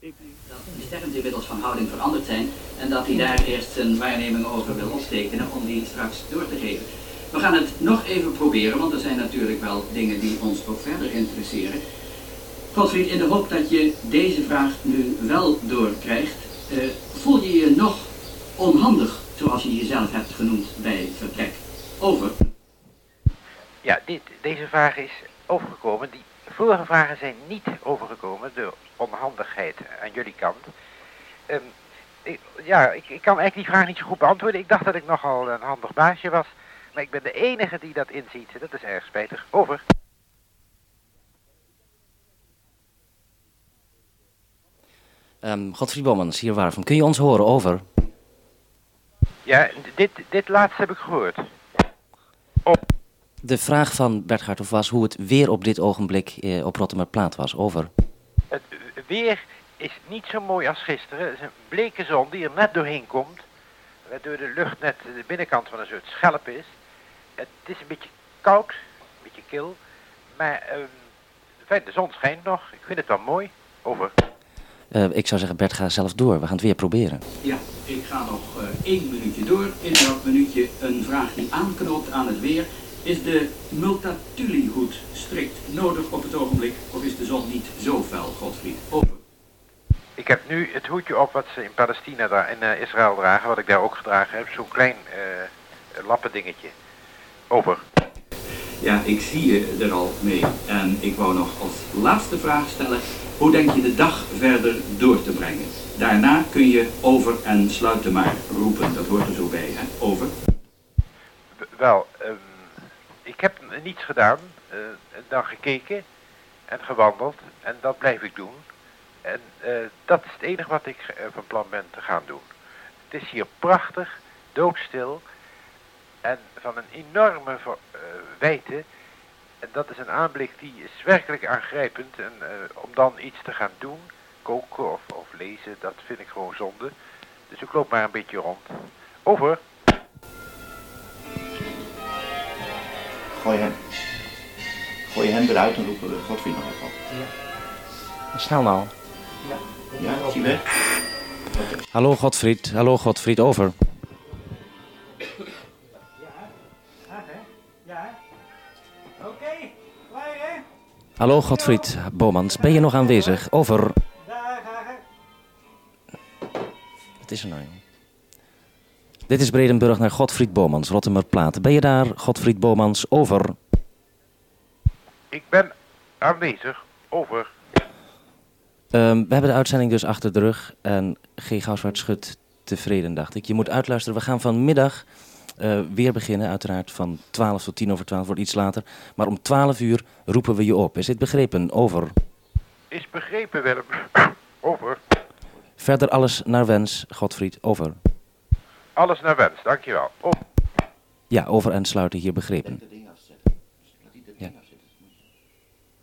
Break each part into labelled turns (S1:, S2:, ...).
S1: Ik...
S2: dat de sterren inmiddels van houding veranderd zijn en dat hij daar eerst zijn waarneming over wil optekenen om die straks door te geven. We gaan het nog even proberen, want er zijn natuurlijk wel dingen die ons ook verder interesseren. Godfried, in de hoop dat je deze vraag nu wel doorkrijgt, eh, voel je je nog onhandig, zoals je jezelf hebt genoemd bij vertrek? Over.
S3: Ja, dit, deze vraag is overgekomen. Die vorige vragen zijn niet overgekomen door onhandigheid aan jullie kant. Ehm, ik, ja, ik, ik kan eigenlijk die vraag niet zo goed beantwoorden. Ik dacht dat ik nogal een handig baasje was. Maar ik ben de enige die dat inziet. Dat is erg spijtig. Over.
S4: Ehm Godfried Bommans, hier Waarvan. Kun je ons horen? Over.
S3: Ja, dit, dit laatste heb ik gehoord.
S4: De vraag van Bert Garthoff was hoe het weer op dit ogenblik eh, op Rotterdamplaat was. Over.
S3: Het weer is niet zo mooi als gisteren. Het is een bleke zon die er net doorheen komt. Waardoor de lucht net de binnenkant van een soort schelp is. Het is een beetje koud, een beetje kil. Maar ehm, de zon schijnt nog. Ik vind het wel mooi. Over.
S4: Eh, ik zou zeggen, Bert, ga zelf door. We gaan het weer proberen.
S2: Ja, ik ga nog eh, één minuutje door. In dat minuutje een vraag die aanknoopt aan het weer. Is de Multatuli-hoed strikt nodig op het ogenblik of is de zon niet zo fel, Godfried? Over.
S3: Ik heb nu het hoedje op wat ze in Palestina daar in eh, Israël dragen. Wat ik daar ook gedragen heb. Zo'n klein eh lappendingetje. Over.
S2: Ja, ik zie je er al mee. En ik wou nog als laatste vraag stellen. Hoe denk je de dag verder door te brengen? Daarna kun je over en sluiten maar roepen. Dat hoort er zo bij, hè? Over.
S3: Wel, ehm, ik heb niets gedaan. eh, dan gekeken en gewandeld. En dat blijf ik doen. En eh, dat is het enige wat ik eh, van plan ben te gaan doen. Het is hier prachtig, doodstil. En van een enorme wijte. En dat is een aanblik die is werkelijk aangrijpend. En om dan iets te gaan doen, koken of, of lezen, dat vind ik gewoon zonde. Dus ik loop maar een beetje rond. Over.
S5: Gooi hem. Gooi hem eruit en roepen we Godfried nog even op.
S4: Snel nou.
S5: Ja, is hij weg?
S4: Hallo Godfried. Hallo Godfried, over.
S6: Oké, klaar hè?
S4: Hallo Godfried Bomans, ben je nog aanwezig? Over.
S6: Daar ga ik.
S4: Wat is er nou, joh? Dit is Bredenburg naar Godfried Bomans, Rotterdamplaat. Ben je daar, Godfried Bomans? Over.
S3: Ik ben aanwezig. Over.
S4: Ehm, we hebben de uitzending dus achter de rug en G. Gouwswaard schudt tevreden, dacht ik. Je moet uitluisteren. We gaan vanmiddag eh, weer beginnen, uiteraard van 12 tot 10 over 12, wordt iets later. Maar om 12 uur roepen we je op. Is dit begrepen? Over.
S3: Is begrepen, Willem. Over.
S4: Verder alles naar wens, Godfried. Over.
S3: Alles naar wens, dankjewel. Over.
S4: Ja, over en sluiten hier begrepen.
S5: De ding afzetten. Laat die de ding
S4: Ja.
S5: afzetten.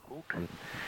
S3: Goed.